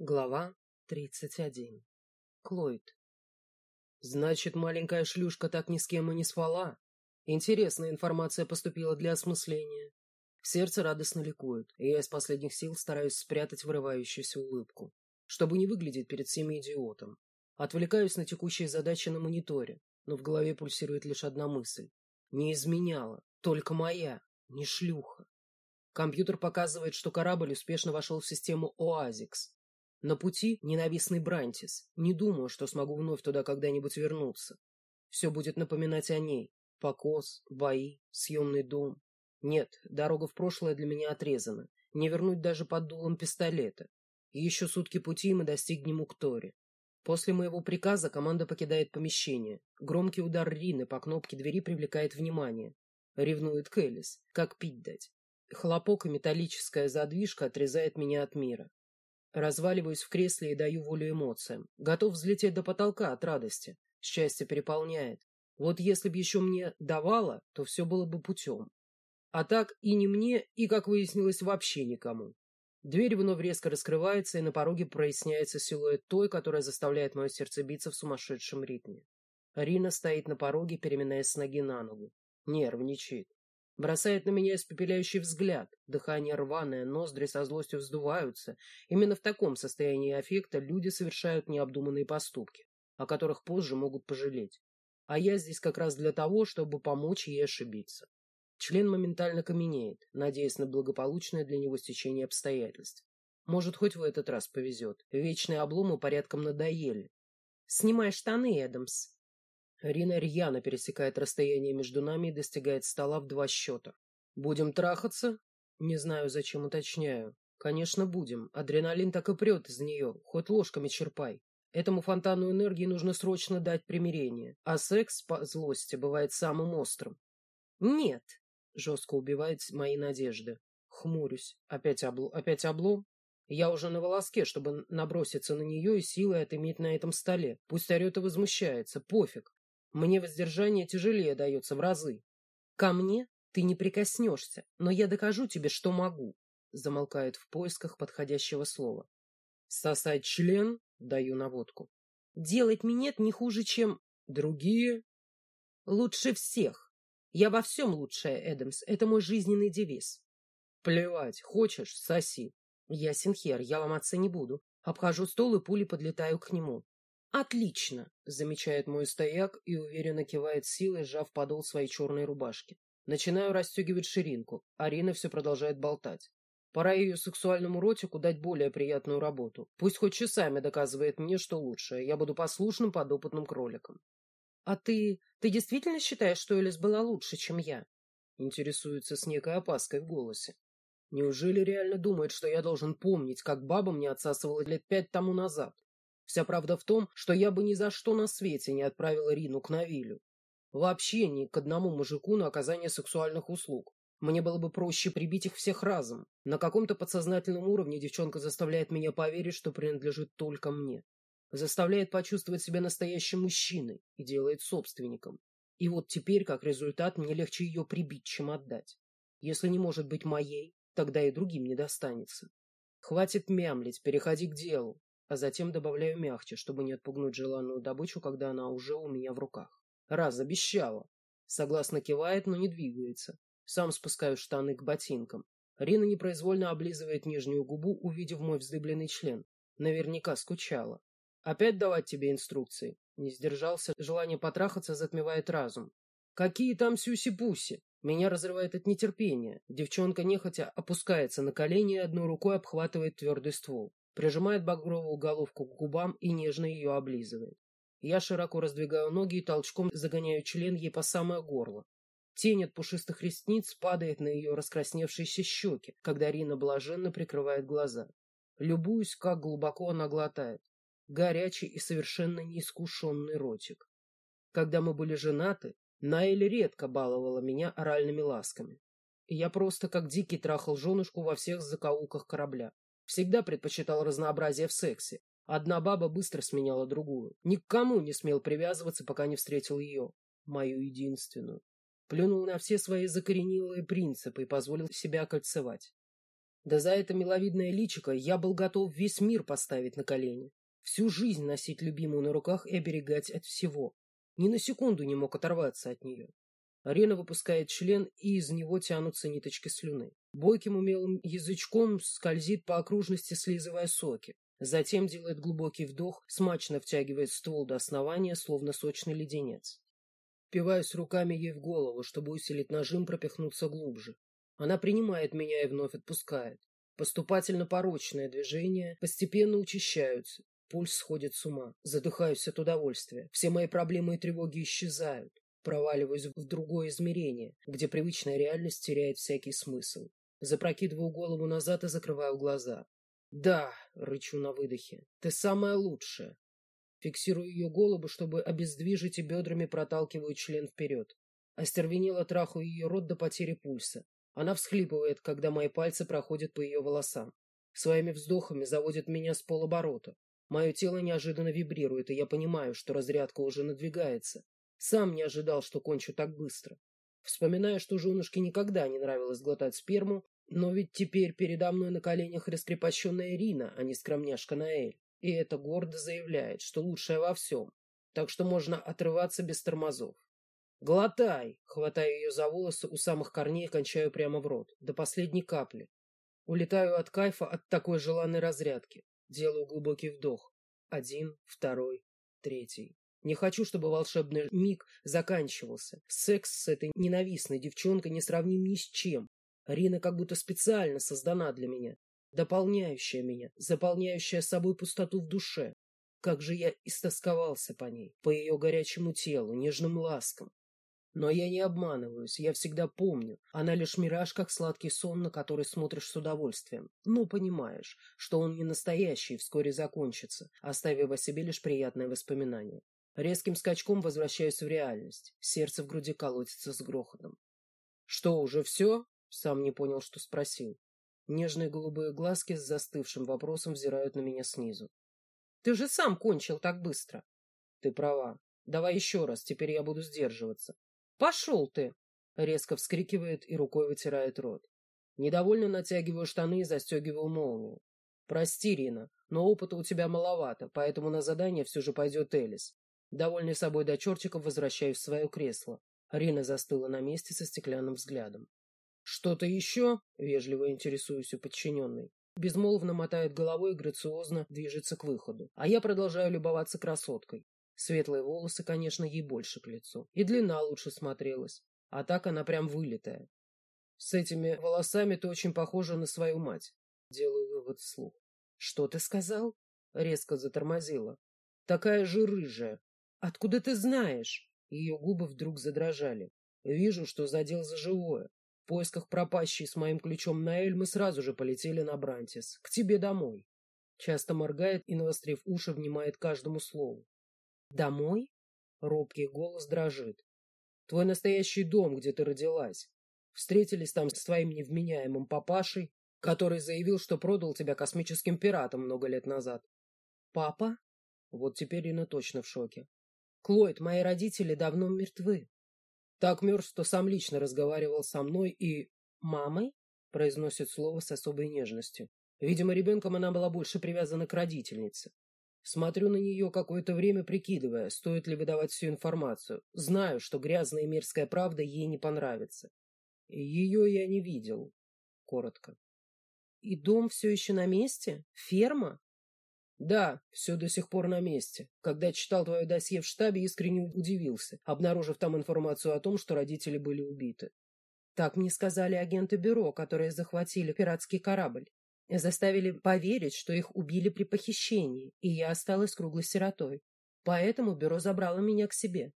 Глава 31. Клойд. Значит, маленькая шлюшка так ни с кем и не спала. Интересная информация поступила для осмысления. Сердце радостно ликует, и я из последних сил стараюсь спрятать вырывающуюся улыбку, чтобы не выглядеть перед всеми идиотом. Отвлекаюсь на текущие задачи на мониторе, но в голове пульсирует лишь одна мысль. Не изменяла, только моя, не шлюха. Компьютер показывает, что корабль успешно вошел в систему ОАЗИКС, на пути ненавистный Брантис. Не думаю, что смогу вновь туда когда-нибудь вернуться. Все будет напоминать о ней. Покос, бои, съемный дом. Нет, дорога в прошлое для меня отрезана. Не вернуть даже под дулом пистолета. И еще сутки пути, и мы достигнем Укторе. После моего приказа команда покидает помещение. Громкий удар Рины по кнопке двери привлекает внимание. Ревнует Келлис. Как пить дать? Хлопок и металлическая задвижка отрезает меня от мира. Разваливаюсь в кресле и даю волю эмоциям. Готов взлететь до потолка от радости. Счастье переполняет. Вот если бы еще мне давало, то все было бы путем. А так и не мне, и, как выяснилось, вообще никому. Дверь вновь резко раскрывается, и на пороге проясняется силуэт той, которая заставляет мое сердце биться в сумасшедшем ритме. Рина стоит на пороге, переминаясь с ноги на ногу. Нервничает. Бросает на меня испепеляющий взгляд. Дыхание рваное, ноздри со злостью вздуваются. Именно в таком состоянии аффекта люди совершают необдуманные поступки, о которых позже могут пожалеть. А я здесь как раз для того, чтобы помочь ей ошибиться. Член моментально каменеет, надеясь на благополучное для него стечение обстоятельств. Может, хоть в этот раз повезет. Вечные обломы порядком надоели. «Снимай штаны, Эдамс», Рина рьяно пересекает расстояние между нами и достигает стола в два счета. «Будем трахаться?» «Не знаю, зачем уточняю. Конечно, будем. Адреналин так и прет из нее, хоть ложками черпай. Этому фонтану энергии нужно срочно дать примирение, а секс по злости бывает самым острым». «Нет!» — жестко убивает мои надежды. Хмурюсь. Опять, обл... Опять облом? Я уже на волоске, чтобы наброситься на нее и силой отыметь на этом столе. Пусть орет и возмущается. Пофиг. Мне воздержание тяжелее дается в разы. Ко мне ты не прикоснешься, но я докажу тебе, что могу. Замолкает в поисках подходящего слова. Сосать член? Даю наводку. Делать минет не хуже, чем другие. Лучше всех. Я во всем лучшая, Эдамс. Это мой жизненный девиз. Плевать. Хочешь, соси. Я Синхер, я ломаться не буду. Обхожу стол и пули подлетаю к нему. «Отлично!» — замечает мой стояк и уверенно кивает силой, сжав подол своей черной рубашки. Начинаю расстегивать ширинку. Арина все продолжает болтать. Пора ее сексуальному ротику дать более приятную работу. Пусть хоть часами доказывает мне, что лучше. Я буду послушным подопытным кроликом. «А ты... ты действительно считаешь, что Элис была лучше, чем я?» Интересуется с некой опаской в голосе. Неужели реально думает, что я должен помнить, как баба мне отсасывала лет пять тому назад? Вся правда в том, что я бы ни за что на свете не отправила Рину к Навилю. Вообще ни к одному мужику на оказание сексуальных услуг. Мне было бы проще прибить их всех разом. На каком-то подсознательном уровне девчонка заставляет меня поверить, что принадлежит только мне. Заставляет почувствовать себя настоящим мужчиной и делает собственником. И вот теперь, как результат, мне легче ее прибить, чем отдать. Если не может быть моей, тогда и другим не достанется. Хватит мямлить, переходи к делу а затем добавляю мягче, чтобы не отпугнуть желанную добычу, когда она уже у меня в руках. Раз обещала. Согласно кивает, но не двигается. Сам спускаю штаны к ботинкам. Рина непроизвольно облизывает нижнюю губу, увидев мой вздыбленный член. Наверняка скучала. Опять давать тебе инструкции? Не сдержался, желание потрахаться затмевает разум. Какие там сюси-пуси? Меня разрывает от нетерпения. Девчонка нехотя опускается на колени и одной рукой обхватывает твердый ствол прижимает багровую головку к губам и нежно ее облизывает. Я широко раздвигаю ноги и толчком загоняю член ей по самое горло. Тень от пушистых ресниц падает на ее раскрасневшиеся щеки, когда Рина блаженно прикрывает глаза. Любуюсь, как глубоко она глотает. Горячий и совершенно неискушенный ротик. Когда мы были женаты, Наэль редко баловала меня оральными ласками. Я просто как дикий трахал женушку во всех закоулках корабля. Всегда предпочитал разнообразие в сексе. Одна баба быстро сменяла другую. Никому не смел привязываться, пока не встретил ее. Мою единственную. Плюнул на все свои закоренелые принципы и позволил себя кольцевать. Да за это миловидное личико я был готов весь мир поставить на колени. Всю жизнь носить любимую на руках и оберегать от всего. Ни на секунду не мог оторваться от нее. Арена выпускает член, и из него тянутся ниточки слюны. Бойким умелым язычком скользит по окружности, слизывая соки. Затем делает глубокий вдох, смачно втягивает ствол до основания, словно сочный леденец. Впиваюсь руками ей в голову, чтобы усилить нажим, пропихнуться глубже. Она принимает меня и вновь отпускает. Поступательно-порочное движение постепенно учащаются. Пульс сходит с ума. Задыхаюсь от удовольствия. Все мои проблемы и тревоги исчезают. Проваливаюсь в другое измерение, где привычная реальность теряет всякий смысл. Запрокидываю голову назад и закрываю глаза. «Да», — рычу на выдохе, — «ты самая лучшая». Фиксирую ее голову, чтобы обездвижить и бедрами проталкиваю член вперед. Остервенело трахаю ее рот до потери пульса. Она всхлипывает, когда мои пальцы проходят по ее волосам. Своими вздохами заводит меня с полоборота. Мое тело неожиданно вибрирует, и я понимаю, что разрядка уже надвигается. Сам не ожидал, что кончу так быстро. Вспоминаю, что женушке никогда не нравилось глотать сперму, но ведь теперь передо мной на коленях раскрепощенная Ирина, а не скромняшка Наэль. И это гордо заявляет, что лучшая во всем. Так что можно отрываться без тормозов. «Глотай!» — хватаю ее за волосы у самых корней и кончаю прямо в рот, до последней капли. Улетаю от кайфа от такой желанной разрядки. Делаю глубокий вдох. Один, второй, третий. Не хочу, чтобы волшебный миг заканчивался. Секс с этой ненавистной девчонкой не сравним ни с чем. Рина как будто специально создана для меня, дополняющая меня, заполняющая собой пустоту в душе. Как же я истосковался по ней, по ее горячему телу, нежным ласкам. Но я не обманываюсь, я всегда помню. Она лишь мираж, как сладкий сон, на который смотришь с удовольствием. Но понимаешь, что он не настоящий и вскоре закончится, оставив о себе лишь приятное воспоминание. Резким скачком возвращаюсь в реальность. Сердце в груди колотится с грохотом. «Что, уже все?» Сам не понял, что спросил. Нежные голубые глазки с застывшим вопросом взирают на меня снизу. «Ты же сам кончил так быстро!» «Ты права. Давай еще раз, теперь я буду сдерживаться. «Пошел ты!» — резко вскрикивает и рукой вытирает рот. Недовольно натягиваю штаны и застегиваю молнию. «Прости, Рина, но опыта у тебя маловато, поэтому на задание все же пойдет Элис». Довольный собой до чертиков возвращаюсь в свое кресло. Рина застыла на месте со стеклянным взглядом. «Что-то еще?» — вежливо интересуюсь у подчиненной. Безмолвно мотает головой и грациозно движется к выходу. А я продолжаю любоваться красоткой. Светлые волосы, конечно, ей больше к лицу. И длина лучше смотрелась. А так она прям вылитая. С этими волосами ты очень похожа на свою мать. Делаю вывод вслух. Что ты сказал? Резко затормозила. Такая же рыжая. Откуда ты знаешь? Ее губы вдруг задрожали. Вижу, что задел за живое. В поисках пропащей с моим ключом на Эль мы сразу же полетели на Брантис. К тебе домой. Часто моргает и, навострив уши, внимает каждому слову. Домой? Робкий голос дрожит. Твой настоящий дом, где ты родилась. Встретились там с твоим невменяемым папашей, который заявил, что продал тебя космическим пиратам много лет назад. Папа? Вот теперь Ина точно в шоке. Клойд, мои родители давно мертвы. Так мертв, что сам лично разговаривал со мной и... Мамой? Произносит слово с особой нежностью. Видимо, ребенком она была больше привязана к родительнице. Смотрю на нее какое-то время, прикидывая, стоит ли выдавать всю информацию. Знаю, что грязная и мерзкая правда ей не понравится. Ее я не видел. Коротко. И дом все еще на месте? Ферма? Да, все до сих пор на месте. Когда читал твое досье в штабе, искренне удивился, обнаружив там информацию о том, что родители были убиты. Так мне сказали агенты бюро, которые захватили пиратский корабль. Заставили поверить, что их убили при похищении, и я осталась круглой сиротой. Поэтому бюро забрало меня к себе.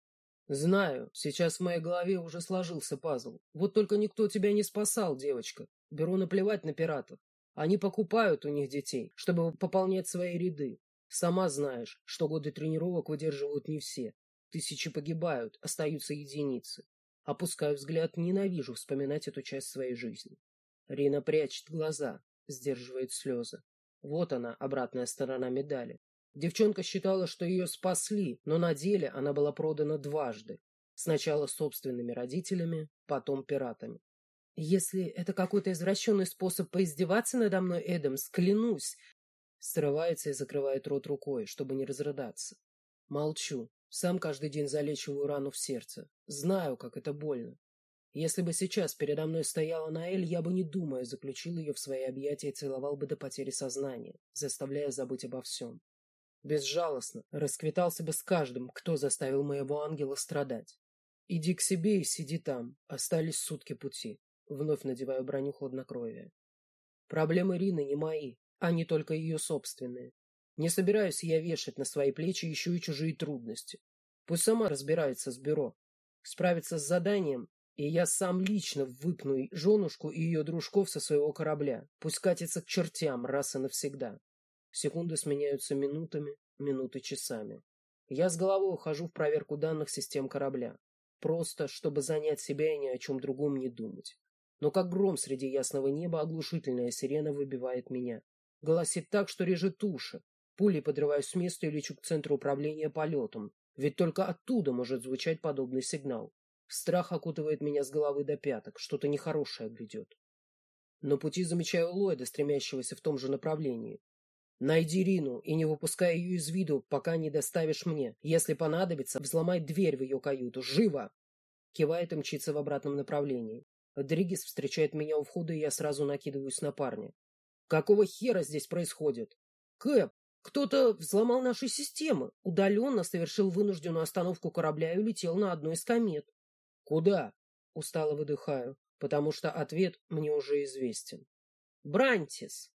Знаю, сейчас в моей голове уже сложился пазл. Вот только никто тебя не спасал, девочка. Бюро наплевать на пиратов. Они покупают у них детей, чтобы пополнять свои ряды. Сама знаешь, что годы тренировок выдерживают не все. Тысячи погибают, остаются единицы. Опускаю взгляд, ненавижу вспоминать эту часть своей жизни. Рина прячет глаза, сдерживает слезы. Вот она, обратная сторона медали. Девчонка считала, что ее спасли, но на деле она была продана дважды. Сначала собственными родителями, потом пиратами. Если это какой-то извращенный способ поиздеваться надо мной, Эдамс, клянусь. Срывается и закрывает рот рукой, чтобы не разрыдаться. Молчу. Сам каждый день залечиваю рану в сердце. Знаю, как это больно. Если бы сейчас передо мной стояла Наэль, я бы, не думая, заключил ее в свои объятия и целовал бы до потери сознания, заставляя забыть обо всем. Безжалостно расквитался бы с каждым, кто заставил моего ангела страдать. Иди к себе и сиди там. Остались сутки пути. Вновь надеваю броню хладнокровия. Проблемы Рины не мои, они только ее собственные. Не собираюсь я вешать на свои плечи еще и чужие трудности. Пусть сама разбирается с бюро. Справится с заданием, и я сам лично выпну женушку и ее дружков со своего корабля. Пусть катится к чертям раз и навсегда. Секунды сменяются минутами, минуты часами. Я с головой ухожу в проверку данных систем корабля. Просто, чтобы занять себя и ни о чем другом не думать. Но как гром среди ясного неба оглушительная сирена выбивает меня. Голосит так, что режет уши. Пулей подрываюсь с места и лечу к центру управления полетом. Ведь только оттуда может звучать подобный сигнал. Страх окутывает меня с головы до пяток, что-то нехорошее грядет. На пути замечаю Ллойда, стремящегося в том же направлении. «Найди Рину и не выпускай ее из виду, пока не доставишь мне. Если понадобится, взломай дверь в ее каюту. Живо!» Кивает и мчится в обратном направлении. Дригис встречает меня у входа, и я сразу накидываюсь на парня. «Какого хера здесь происходит?» «Кэп, кто-то взломал наши системы, удаленно совершил вынужденную остановку корабля и улетел на одной из комет. Куда? Устало выдыхаю, потому что ответ мне уже известен. Брантис.